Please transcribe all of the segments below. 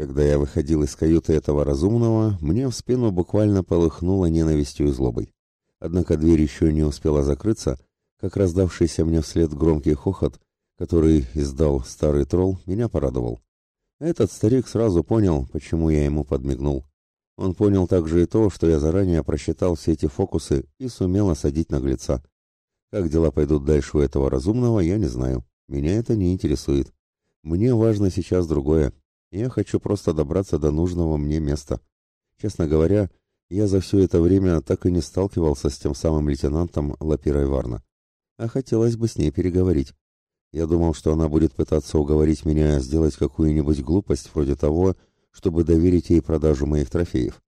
Когда я выходил из каюты этого разумного, мне в спину буквально полыхнуло ненавистью и злобой. Однако дверь еще не успела закрыться, как раздавшийся мне вслед громкий хохот, который издал старый тролл, меня порадовал. Этот старик сразу понял, почему я ему подмигнул. Он понял также и то, что я заранее просчитал все эти фокусы и сумел осадить наглеца. Как дела пойдут дальше у этого разумного, я не знаю. Меня это не интересует. Мне важно сейчас другое. Я хочу просто добраться до нужного мне места. Честно говоря, я за все это время так и не сталкивался с тем самым лейтенантом Лапирой Варна. А хотелось бы с ней переговорить. Я думал, что она будет пытаться уговорить меня сделать какую-нибудь глупость вроде того, чтобы доверить ей продажу моих трофеев.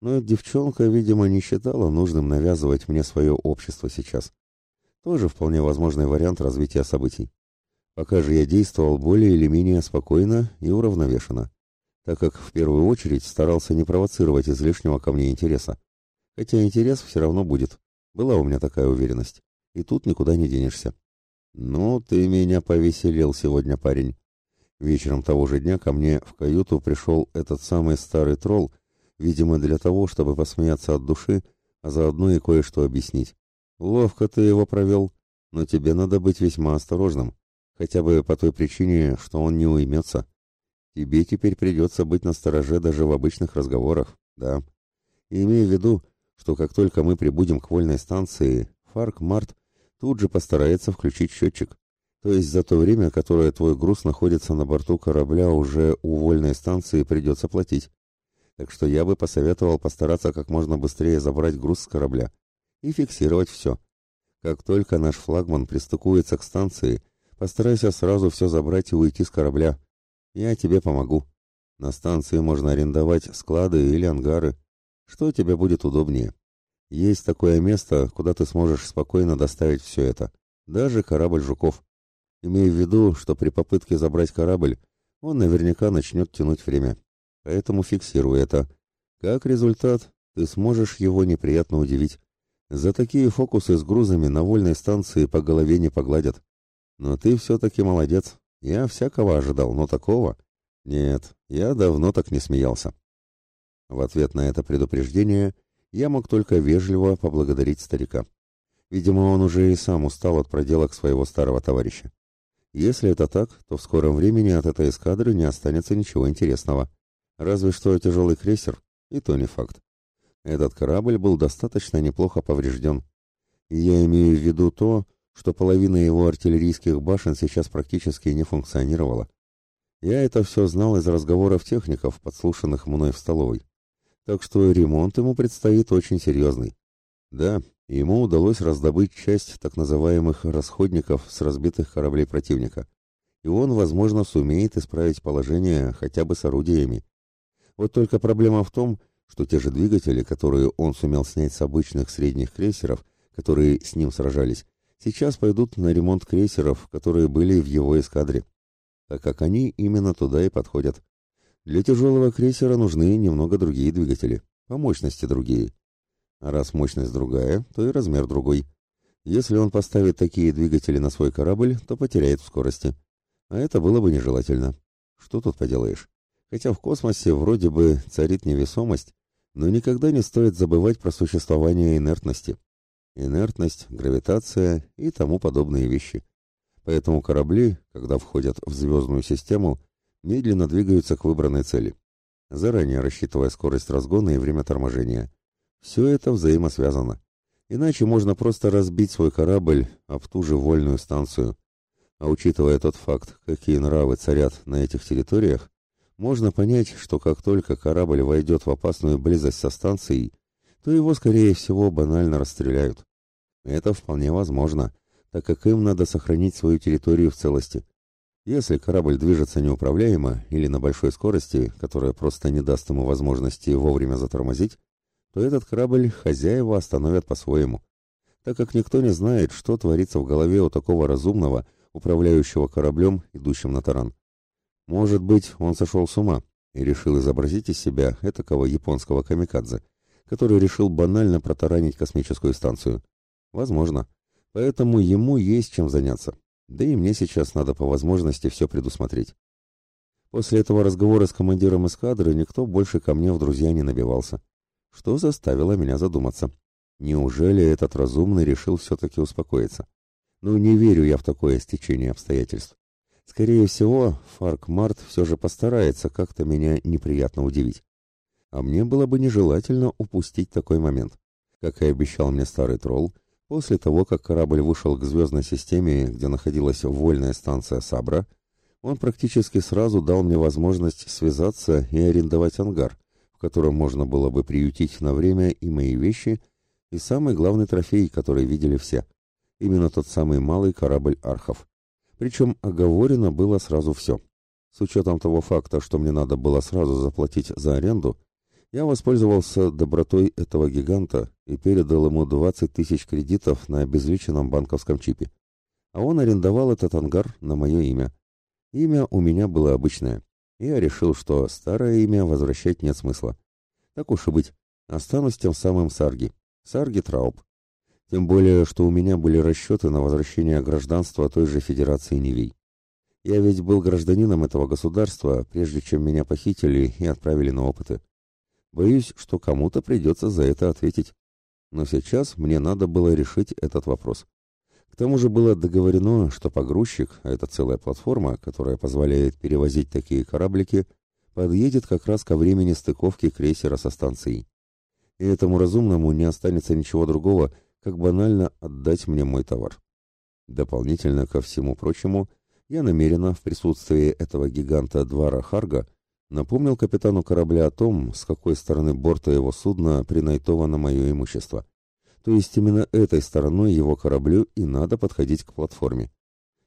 Но эта девчонка, видимо, не считала нужным навязывать мне свое общество сейчас. Тоже вполне возможный вариант развития событий. Пока же я действовал более или менее спокойно и уравновешенно, так как в первую очередь старался не провоцировать излишнего ко мне интереса. Хотя интерес все равно будет. Была у меня такая уверенность. И тут никуда не денешься. «Ну, ты меня повеселил сегодня, парень». Вечером того же дня ко мне в каюту пришел этот самый старый тролл, видимо, для того, чтобы посмеяться от души, а заодно и кое-что объяснить. Ловко ты его провел, но тебе надо быть весьма осторожным хотя бы по той причине, что он не уймется. Тебе теперь придется быть настороже даже в обычных разговорах, да. И имея в виду, что как только мы прибудем к вольной станции, Фарк Март тут же постарается включить счетчик. То есть за то время, которое твой груз находится на борту корабля, уже у вольной станции придется платить. Так что я бы посоветовал постараться как можно быстрее забрать груз с корабля и фиксировать все. Как только наш флагман пристыкуется к станции, Постарайся сразу все забрать и уйти с корабля. Я тебе помогу. На станции можно арендовать склады или ангары. Что тебе будет удобнее? Есть такое место, куда ты сможешь спокойно доставить все это. Даже корабль «Жуков». Имей в виду, что при попытке забрать корабль, он наверняка начнет тянуть время. Поэтому фиксируй это. Как результат, ты сможешь его неприятно удивить. За такие фокусы с грузами на вольной станции по голове не погладят. Но ты все-таки молодец. Я всякого ожидал, но такого... Нет, я давно так не смеялся. В ответ на это предупреждение я мог только вежливо поблагодарить старика. Видимо, он уже и сам устал от проделок своего старого товарища. Если это так, то в скором времени от этой эскадры не останется ничего интересного. Разве что тяжелый крейсер, и то не факт. Этот корабль был достаточно неплохо поврежден. И я имею в виду то, что половина его артиллерийских башен сейчас практически не функционировала. Я это все знал из разговоров техников, подслушанных мной в столовой. Так что ремонт ему предстоит очень серьезный. Да, ему удалось раздобыть часть так называемых расходников с разбитых кораблей противника. И он, возможно, сумеет исправить положение хотя бы с орудиями. Вот только проблема в том, что те же двигатели, которые он сумел снять с обычных средних крейсеров, которые с ним сражались, сейчас пойдут на ремонт крейсеров, которые были в его эскадре, так как они именно туда и подходят. Для тяжелого крейсера нужны немного другие двигатели, по мощности другие. А раз мощность другая, то и размер другой. Если он поставит такие двигатели на свой корабль, то потеряет в скорости. А это было бы нежелательно. Что тут поделаешь? Хотя в космосе вроде бы царит невесомость, но никогда не стоит забывать про существование инертности инертность, гравитация и тому подобные вещи. Поэтому корабли, когда входят в звездную систему, медленно двигаются к выбранной цели, заранее рассчитывая скорость разгона и время торможения. Все это взаимосвязано. Иначе можно просто разбить свой корабль об ту же вольную станцию. А учитывая тот факт, какие нравы царят на этих территориях, можно понять, что как только корабль войдет в опасную близость со станцией, то его, скорее всего, банально расстреляют. Это вполне возможно, так как им надо сохранить свою территорию в целости. Если корабль движется неуправляемо или на большой скорости, которая просто не даст ему возможности вовремя затормозить, то этот корабль хозяева остановят по-своему, так как никто не знает, что творится в голове у такого разумного, управляющего кораблем, идущим на таран. Может быть, он сошел с ума и решил изобразить из себя этакого японского камикадзе, который решил банально протаранить космическую станцию. Возможно. Поэтому ему есть чем заняться. Да и мне сейчас надо по возможности все предусмотреть. После этого разговора с командиром эскадры никто больше ко мне в друзья не набивался, что заставило меня задуматься. Неужели этот разумный решил все-таки успокоиться? Ну, не верю я в такое стечение обстоятельств. Скорее всего, Фарк Март все же постарается как-то меня неприятно удивить. А мне было бы нежелательно упустить такой момент. Как и обещал мне старый тролл, после того, как корабль вышел к звездной системе, где находилась вольная станция Сабра, он практически сразу дал мне возможность связаться и арендовать ангар, в котором можно было бы приютить на время и мои вещи, и самый главный трофей, который видели все. Именно тот самый малый корабль Архов. Причем оговорено было сразу все. С учетом того факта, что мне надо было сразу заплатить за аренду, я воспользовался добротой этого гиганта и передал ему 20 тысяч кредитов на обезличенном банковском чипе. А он арендовал этот ангар на мое имя. Имя у меня было обычное. Я решил, что старое имя возвращать нет смысла. Так уж и быть, останусь тем самым Сарги. Сарги Трауб. Тем более, что у меня были расчеты на возвращение гражданства той же Федерации Невей. Я ведь был гражданином этого государства, прежде чем меня похитили и отправили на опыты. Боюсь, что кому-то придется за это ответить. Но сейчас мне надо было решить этот вопрос. К тому же было договорено, что погрузчик, а это целая платформа, которая позволяет перевозить такие кораблики, подъедет как раз ко времени стыковки крейсера со станцией. И этому разумному не останется ничего другого, как банально отдать мне мой товар. Дополнительно ко всему прочему, я намеренно в присутствии этого гиганта Двара Харга напомнил капитану корабля о том, с какой стороны борта его судна принайтовано мое имущество. То есть именно этой стороной его кораблю и надо подходить к платформе.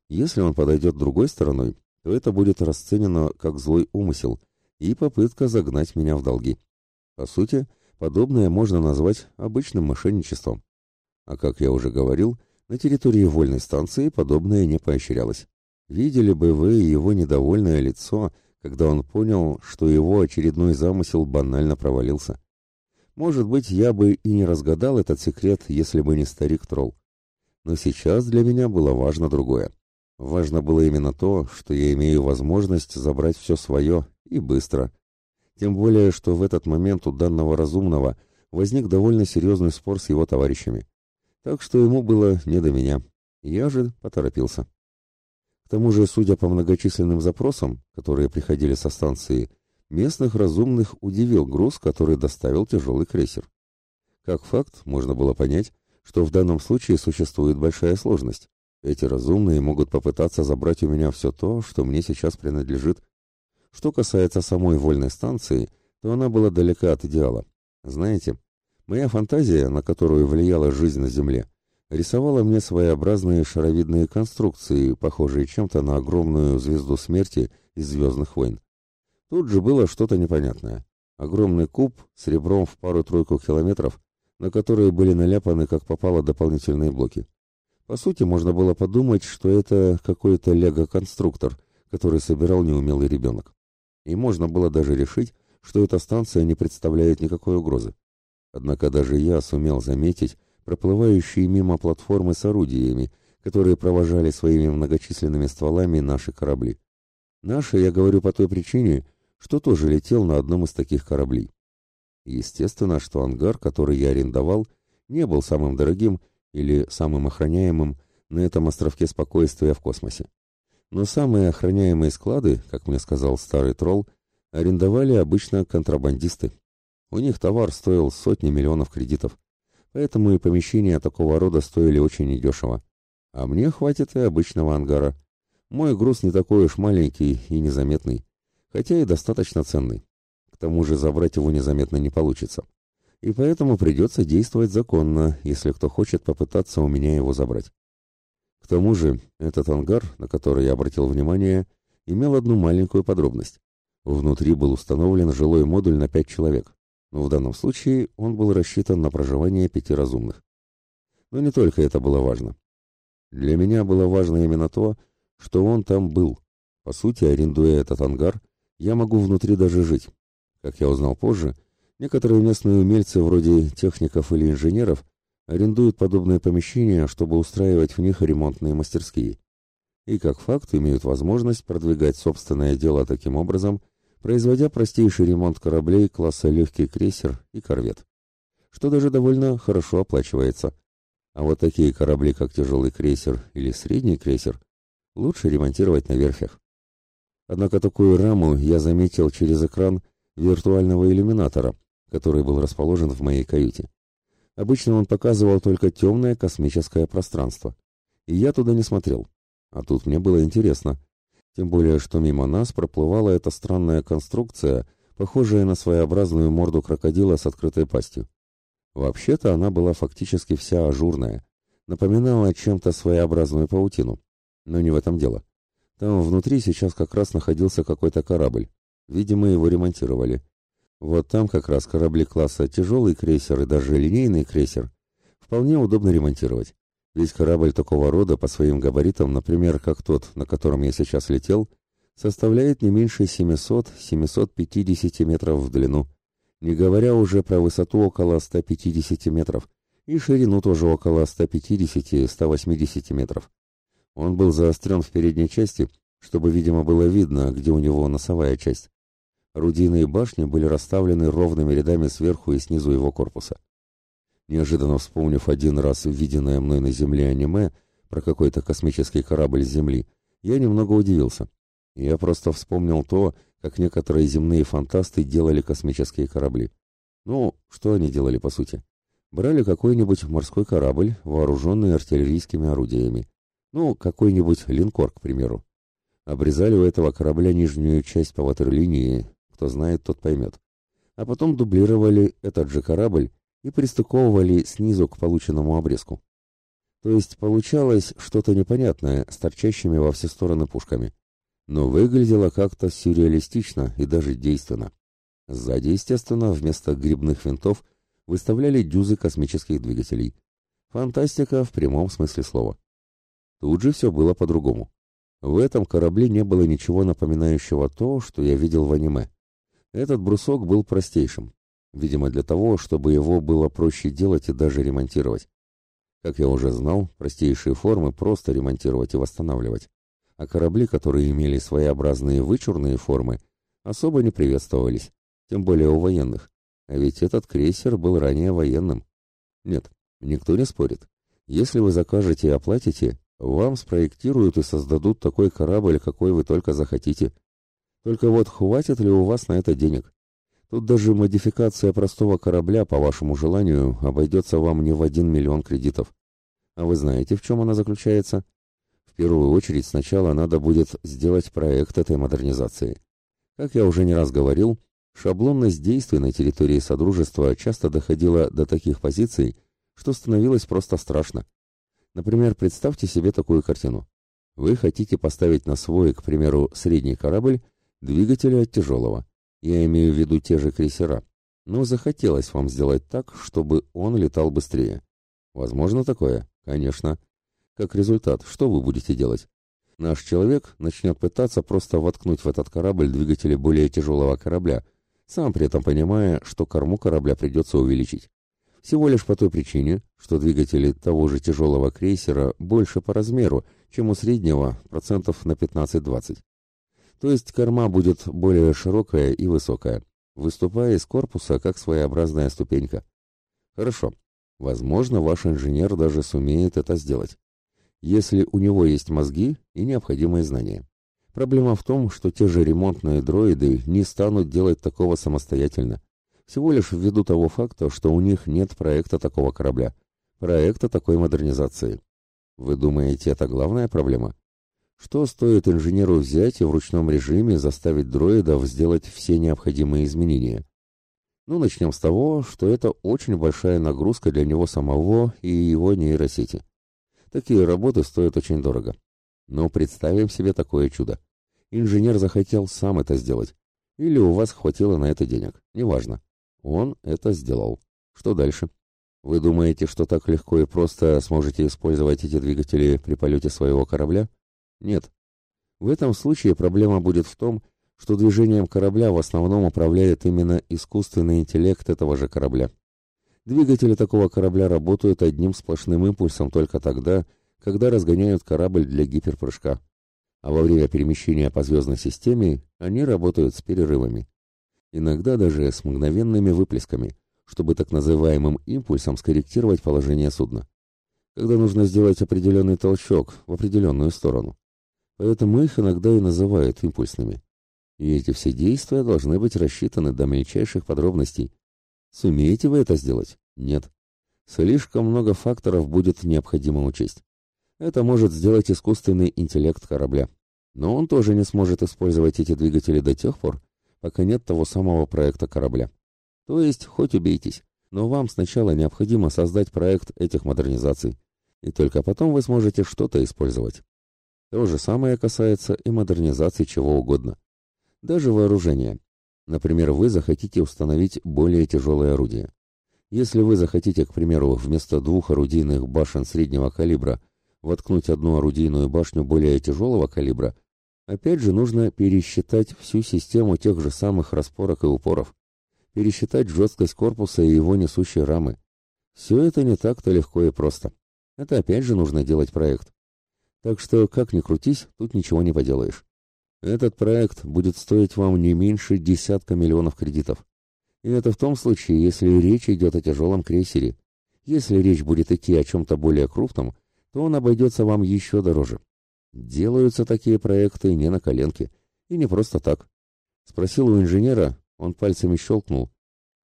Если он подойдет другой стороной, то это будет расценено как злой умысел и попытка загнать меня в долги. По сути, подобное можно назвать обычным мошенничеством. А как я уже говорил, на территории вольной станции подобное не поощрялось. Видели бы вы его недовольное лицо, когда он понял, что его очередной замысел банально провалился. Может быть, я бы и не разгадал этот секрет, если бы не старик-тролл. Но сейчас для меня было важно другое. Важно было именно то, что я имею возможность забрать все свое и быстро. Тем более, что в этот момент у данного разумного возник довольно серьезный спор с его товарищами. Так что ему было не до меня. Я же поторопился. Тому же, судя по многочисленным запросам, которые приходили со станции, Местных разумных удивил груз, который доставил тяжелый крейсер. Как факт, можно было понять, что в данном случае существует большая сложность. Эти разумные могут попытаться забрать у меня все то, что мне сейчас принадлежит. Что касается самой вольной станции, то она была далека от идеала. Знаете, моя фантазия, на которую влияла жизнь на Земле, рисовала мне своеобразные шаровидные конструкции, похожие чем-то на огромную звезду смерти из «Звездных войн». Тут же было что-то непонятное. Огромный куб с ребром в пару-тройку километров, на которые были наляпаны, как попало, дополнительные блоки. По сути, можно было подумать, что это какой-то лего-конструктор, который собирал неумелый ребенок. И можно было даже решить, что эта станция не представляет никакой угрозы. Однако даже я сумел заметить проплывающие мимо платформы с орудиями, которые провожали своими многочисленными стволами наши корабли. Наши, я говорю по той причине, что тоже летел на одном из таких кораблей. Естественно, что ангар, который я арендовал, не был самым дорогим или самым охраняемым на этом островке спокойствия в космосе. Но самые охраняемые склады, как мне сказал старый тролл, арендовали обычно контрабандисты. У них товар стоил сотни миллионов кредитов, поэтому и помещения такого рода стоили очень недешево. А мне хватит и обычного ангара. Мой груз не такой уж маленький и незаметный хотя и достаточно ценный. К тому же забрать его незаметно не получится. И поэтому придется действовать законно, если кто хочет попытаться у меня его забрать. К тому же этот ангар, на который я обратил внимание, имел одну маленькую подробность. Внутри был установлен жилой модуль на пять человек, но в данном случае он был рассчитан на проживание пяти разумных. Но не только это было важно. Для меня было важно именно то, что он там был. По сути, арендуя этот ангар, я могу внутри даже жить. Как я узнал позже, некоторые местные умельцы, вроде техников или инженеров, арендуют подобные помещения, чтобы устраивать в них ремонтные мастерские. и как факт имеют возможность продвигать собственное дело таким образом, производя простейший ремонт кораблей класса легкий крейсер и корвет, что даже довольно хорошо оплачивается. А вот такие корабли, как тяжелый крейсер или средний крейсер, лучше ремонтировать на верфях. Однако такую раму я заметил через экран виртуального иллюминатора, который был расположен в моей каюте. Обычно он показывал только темное космическое пространство, и я туда не смотрел. А тут мне было интересно. Тем более, что мимо нас проплывала эта странная конструкция, похожая на своеобразную морду крокодила с открытой пастью. Вообще-то она была фактически вся ажурная, напоминала чем-то своеобразную паутину. Но не в этом дело. Там внутри сейчас как раз находился какой-то корабль. Видимо, его ремонтировали. Вот там как раз корабли класса тяжелый крейсер и даже линейный крейсер вполне удобно ремонтировать. Весь корабль такого рода по своим габаритам, например, как тот, на котором я сейчас летел, составляет не меньше 700-750 метров в длину, не говоря уже про высоту около 150 метров и ширину тоже около 150-180 метров. Он был заострен в передней части, чтобы, видимо, было видно, где у него носовая часть. Орудийные башни были расставлены ровными рядами сверху и снизу его корпуса. Неожиданно вспомнив один раз виденное мной на Земле аниме про какой-то космический корабль с Земли, я немного удивился. Я просто вспомнил то, как некоторые земные фантасты делали космические корабли. Ну, что они делали по сути? Брали какой-нибудь морской корабль, вооруженный артиллерийскими орудиями. Ну, какой-нибудь линкор, к примеру. Обрезали у этого корабля нижнюю часть по ватерлинии, кто знает, тот поймет. А потом дублировали этот же корабль и пристыковывали снизу к полученному обрезку. То есть получалось что-то непонятное с торчащими во все стороны пушками. Но выглядело как-то сюрреалистично и даже действенно. Сзади, естественно, вместо грибных винтов выставляли дюзы космических двигателей. Фантастика в прямом смысле слова. Тут же все было по-другому. В этом корабле не было ничего напоминающего то, что я видел в аниме. Этот брусок был простейшим, видимо, для того, чтобы его было проще делать и даже ремонтировать. Как я уже знал, простейшие формы просто ремонтировать и восстанавливать, а корабли, которые имели своеобразные вычурные формы, особо не приветствовались, тем более у военных. А ведь этот крейсер был ранее военным. Нет, никто не спорит. Если вы закажете и оплатите, вам спроектируют и создадут такой корабль, какой вы только захотите. Только вот хватит ли у вас на это денег? Тут даже модификация простого корабля, по вашему желанию, обойдется вам не в один миллион кредитов. А вы знаете, в чем она заключается? В первую очередь сначала надо будет сделать проект этой модернизации. Как я уже не раз говорил, шаблонность действий на территории Содружества часто доходила до таких позиций, что становилось просто страшно. Например, представьте себе такую картину. Вы хотите поставить на свой, к примеру, средний корабль двигатели от тяжелого. Я имею в виду те же крейсера. Но захотелось вам сделать так, чтобы он летал быстрее. Возможно такое? Конечно. Как результат, что вы будете делать? Наш человек начнет пытаться просто воткнуть в этот корабль двигатели более тяжелого корабля, сам при этом понимая, что корму корабля придется увеличить. Всего лишь по той причине, что двигатели того же тяжелого крейсера больше по размеру, чем у среднего, процентов на 15-20. То есть корма будет более широкая и высокая, выступая из корпуса как своеобразная ступенька. Хорошо. Возможно, ваш инженер даже сумеет это сделать, если у него есть мозги и необходимые знания. Проблема в том, что те же ремонтные дроиды не станут делать такого самостоятельно. Всего лишь ввиду того факта, что у них нет проекта такого корабля, проекта такой модернизации. Вы думаете, это главная проблема? Что стоит инженеру взять и в ручном режиме заставить дроидов сделать все необходимые изменения? Ну, начнем с того, что это очень большая нагрузка для него самого и его нейросети. Такие работы стоят очень дорого. Но представим себе такое чудо. Инженер захотел сам это сделать. Или у вас хватило на это денег. Неважно. Он это сделал. Что дальше? Вы думаете, что так легко и просто сможете использовать эти двигатели при полете своего корабля? Нет. В этом случае проблема будет в том, что движением корабля в основном управляет именно искусственный интеллект этого же корабля. Двигатели такого корабля работают одним сплошным импульсом только тогда, когда разгоняют корабль для гиперпрыжка. а во время перемещения по звездной системе они работают с перерывами. Иногда даже с мгновенными выплесками, чтобы так называемым импульсом скорректировать положение судна. Когда нужно сделать определенный толчок в определенную сторону. Поэтому их иногда и называют импульсными. И эти все действия должны быть рассчитаны до мельчайших подробностей. Сумеете вы это сделать? Нет. Слишком много факторов будет необходимо учесть. Это может сделать искусственный интеллект корабля. Но он тоже не сможет использовать эти двигатели до тех пор, пока нет того самого проекта корабля. То есть, хоть убейтесь, но вам сначала необходимо создать проект этих модернизаций, и только потом вы сможете что-то использовать. То же самое касается и модернизации чего угодно. Даже вооружения. Например, вы захотите установить более тяжелое орудие. Если вы захотите, к примеру, вместо двух орудийных башен среднего калибра воткнуть одну орудийную башню более тяжелого калибра, опять же нужно пересчитать всю систему тех же самых распорок и упоров, пересчитать жесткость корпуса и его несущей рамы. Все это не так-то легко и просто. Это опять же нужно делать проект. Так что, как ни крутись, тут ничего не поделаешь. Этот проект будет стоить вам не меньше десятка миллионов кредитов. И это в том случае, если речь идет о тяжелом крейсере. Если речь будет идти о чем-то более крупном, то он обойдется вам еще дороже. Делаются такие проекты не на коленке. И не просто так. Спросил у инженера, он пальцами щелкнул.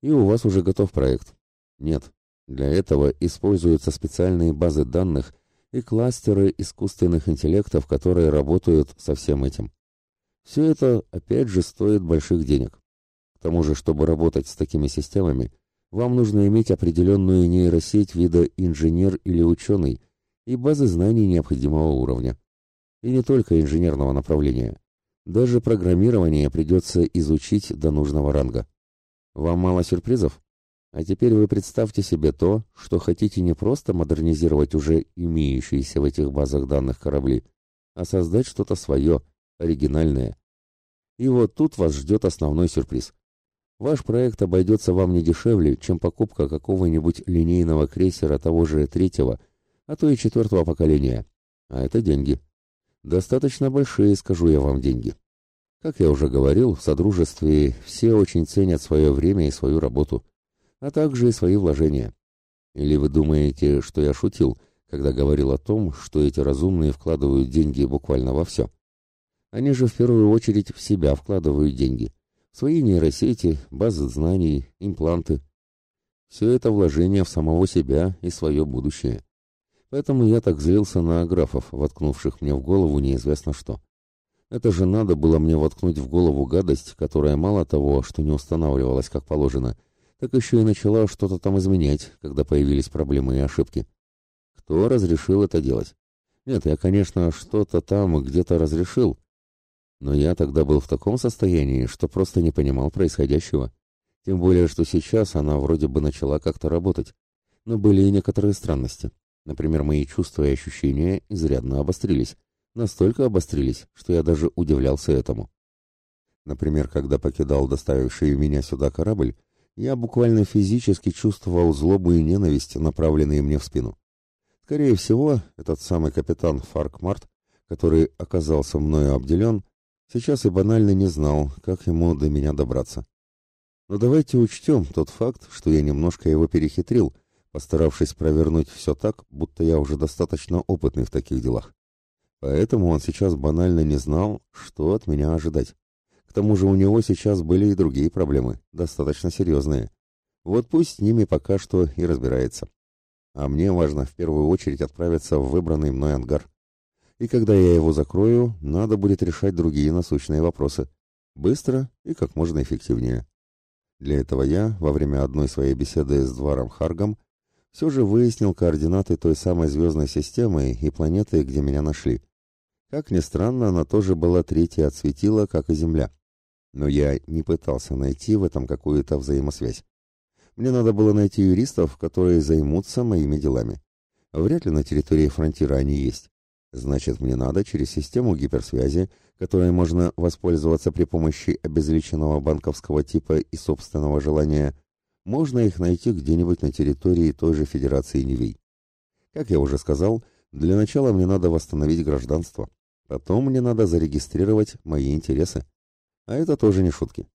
И у вас уже готов проект. Нет. Для этого используются специальные базы данных и кластеры искусственных интеллектов, которые работают со всем этим. Все это, опять же, стоит больших денег. К тому же, чтобы работать с такими системами, вам нужно иметь определенную нейросеть вида инженер или ученый и базы знаний необходимого уровня. И не только инженерного направления. Даже программирование придется изучить до нужного ранга. Вам мало сюрпризов? А теперь вы представьте себе то, что хотите не просто модернизировать уже имеющиеся в этих базах данных корабли, а создать что-то свое, оригинальное. И вот тут вас ждет основной сюрприз. Ваш проект обойдется вам не дешевле, чем покупка какого-нибудь линейного крейсера того же третьего, а то и четвертого поколения. А это деньги. Достаточно большие, скажу я вам, деньги. Как я уже говорил, в Содружестве все очень ценят свое время и свою работу а также и свои вложения. Или вы думаете, что я шутил, когда говорил о том, что эти разумные вкладывают деньги буквально во все? Они же в первую очередь в себя вкладывают деньги. В свои нейросети, базы знаний, импланты. Все это вложение в самого себя и свое будущее. Поэтому я так злился на аграфов, воткнувших мне в голову неизвестно что. Это же надо было мне воткнуть в голову гадость, которая мало того, что не устанавливалась как положено, так еще и начала что-то там изменять, когда появились проблемы и ошибки. Кто разрешил это делать? Нет, я, конечно, что-то там где-то разрешил, но я тогда был в таком состоянии, что просто не понимал происходящего. Тем более, что сейчас она вроде бы начала как-то работать. Но были и некоторые странности. Например, мои чувства и ощущения изрядно обострились. Настолько обострились, что я даже удивлялся этому. Например, когда покидал доставивший меня сюда корабль, я буквально физически чувствовал злобу и ненависть, направленные мне в спину. Скорее всего, этот самый капитан Фаркмарт, который оказался мною обделен, сейчас и банально не знал, как ему до меня добраться. Но давайте учтем тот факт, что я немножко его перехитрил, постаравшись провернуть все так, будто я уже достаточно опытный в таких делах. Поэтому он сейчас банально не знал, что от меня ожидать. К тому же у него сейчас были и другие проблемы, достаточно серьезные. Вот пусть с ними пока что и разбирается. А мне важно в первую очередь отправиться в выбранный мной ангар. И когда я его закрою, надо будет решать другие насущные вопросы. Быстро и как можно эффективнее. Для этого я, во время одной своей беседы с Дваром Харгом, все же выяснил координаты той самой звездной системы и планеты, где меня нашли. Как ни странно, она тоже была третья от светила, как и Земля но я не пытался найти в этом какую-то взаимосвязь. Мне надо было найти юристов, которые займутся моими делами. Вряд ли на территории фронтира они есть. Значит, мне надо через систему гиперсвязи, которой можно воспользоваться при помощи обезличенного банковского типа и собственного желания, можно их найти где-нибудь на территории той же Федерации Невей. Как я уже сказал, для начала мне надо восстановить гражданство. Потом мне надо зарегистрировать мои интересы. А это тоже не шутки.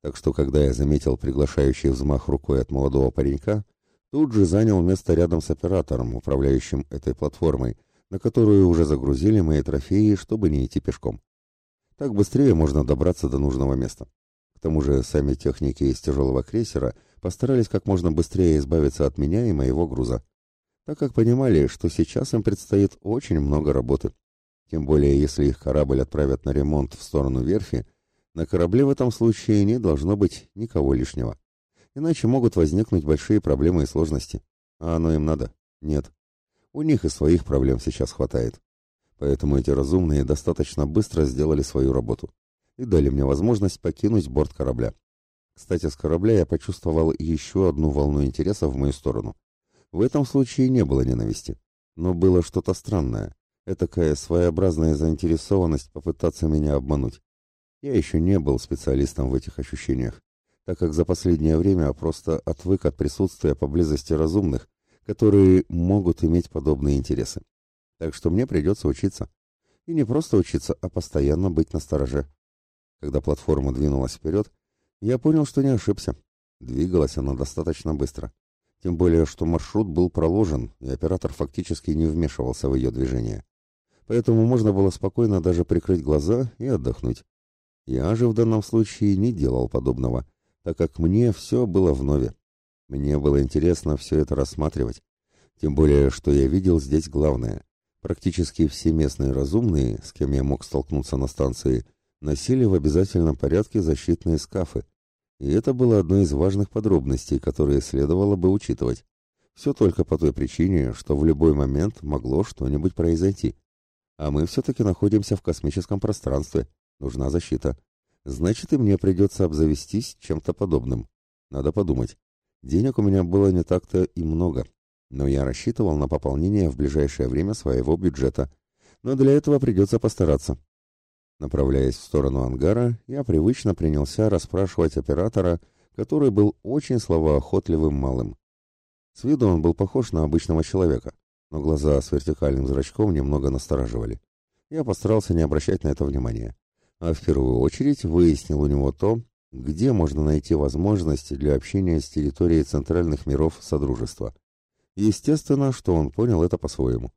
Так что, когда я заметил приглашающий взмах рукой от молодого паренька, тут же занял место рядом с оператором, управляющим этой платформой, на которую уже загрузили мои трофеи, чтобы не идти пешком. Так быстрее можно добраться до нужного места. К тому же сами техники из тяжелого крейсера постарались как можно быстрее избавиться от меня и моего груза, так как понимали, что сейчас им предстоит очень много работы. Тем более, если их корабль отправят на ремонт в сторону верфи, на корабле в этом случае не должно быть никого лишнего. Иначе могут возникнуть большие проблемы и сложности. А оно им надо? Нет. У них и своих проблем сейчас хватает. Поэтому эти разумные достаточно быстро сделали свою работу и дали мне возможность покинуть борт корабля. Кстати, с корабля я почувствовал еще одну волну интереса в мою сторону. В этом случае не было ненависти, но было что-то странное, этакая своеобразная заинтересованность попытаться меня обмануть. Я еще не был специалистом в этих ощущениях, так как за последнее время просто отвык от присутствия поблизости разумных, которые могут иметь подобные интересы. Так что мне придется учиться. И не просто учиться, а постоянно быть настороже. Когда платформа двинулась вперед, я понял, что не ошибся. Двигалась она достаточно быстро. Тем более, что маршрут был проложен, и оператор фактически не вмешивался в ее движение. Поэтому можно было спокойно даже прикрыть глаза и отдохнуть. Я же в данном случае не делал подобного, так как мне все было вновь. Мне было интересно все это рассматривать. Тем более, что я видел здесь главное. Практически все местные разумные, с кем я мог столкнуться на станции, носили в обязательном порядке защитные скафы. И это было одной из важных подробностей, которые следовало бы учитывать. Все только по той причине, что в любой момент могло что-нибудь произойти. А мы все-таки находимся в космическом пространстве. Нужна защита. Значит, и мне придется обзавестись чем-то подобным. Надо подумать. Денег у меня было не так-то и много, но я рассчитывал на пополнение в ближайшее время своего бюджета. Но для этого придется постараться. Направляясь в сторону ангара, я привычно принялся расспрашивать оператора, который был очень словоохотливым малым. С виду он был похож на обычного человека, но глаза с вертикальным зрачком немного настораживали. Я постарался не обращать на это внимания, а в первую очередь выяснил у него то, где можно найти возможности для общения с территорией центральных миров Содружества. Естественно, что он понял это по-своему.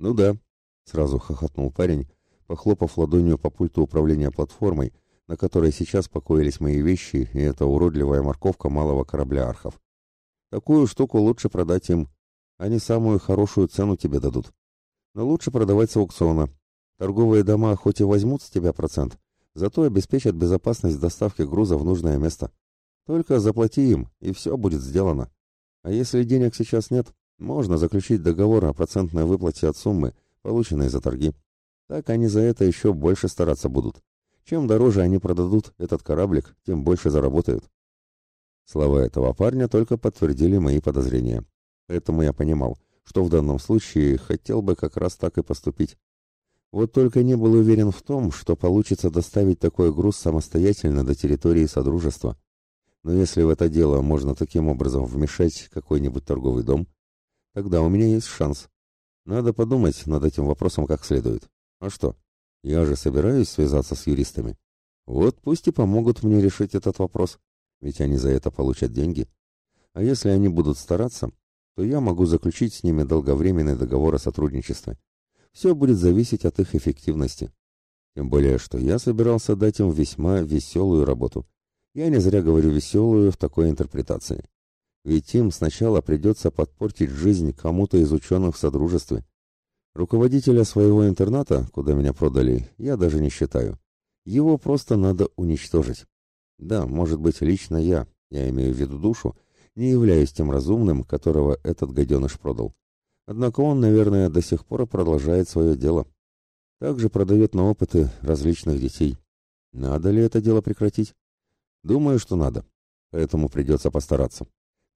«Ну да», — сразу хохотнул парень, похлопав ладонью по пульту управления платформой, на которой сейчас покоились мои вещи и эта уродливая морковка малого корабля архов. «Такую штуку лучше продать им. Они самую хорошую цену тебе дадут. Но лучше продавать с аукциона. Торговые дома хоть и возьмут с тебя процент, зато обеспечат безопасность доставки груза в нужное место. Только заплати им, и все будет сделано. А если денег сейчас нет, можно заключить договор о процентной выплате от суммы, полученной за торги. Так они за это еще больше стараться будут. Чем дороже они продадут этот кораблик, тем больше заработают. Слова этого парня только подтвердили мои подозрения. Поэтому я понимал, что в данном случае хотел бы как раз так и поступить. Вот только не был уверен в том, что получится доставить такой груз самостоятельно до территории Содружества. Но если в это дело можно таким образом вмешать какой-нибудь торговый дом, тогда у меня есть шанс. Надо подумать над этим вопросом как следует. А что? Я же собираюсь связаться с юристами. Вот пусть и помогут мне решить этот вопрос, ведь они за это получат деньги. А если они будут стараться, то я могу заключить с ними долговременный договор о сотрудничестве. Все будет зависеть от их эффективности. Тем более, что я собирался дать им весьма веселую работу. Я не зря говорю веселую в такой интерпретации. Ведь им сначала придется подпортить жизнь кому-то из ученых в Содружестве. Руководителя своего интерната, куда меня продали, я даже не считаю. Его просто надо уничтожить. Да, может быть, лично я, я имею в виду душу, не являюсь тем разумным, которого этот гаденыш продал. Однако он, наверное, до сих пор продолжает свое дело. Также продает на опыты различных детей. Надо ли это дело прекратить? Думаю, что надо. Поэтому придется постараться.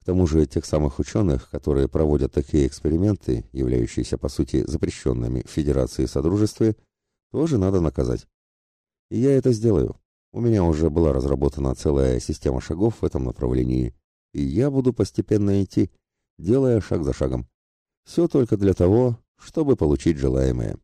К тому же тех самых ученых, которые проводят такие эксперименты, являющиеся по сути запрещенными в Федерации и Содружестве, тоже надо наказать. И я это сделаю. У меня уже была разработана целая система шагов в этом направлении, и я буду постепенно идти, делая шаг за шагом. Все только для того, чтобы получить желаемое.